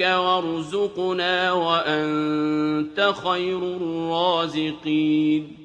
وارزقنا وأنت خير الرازقين.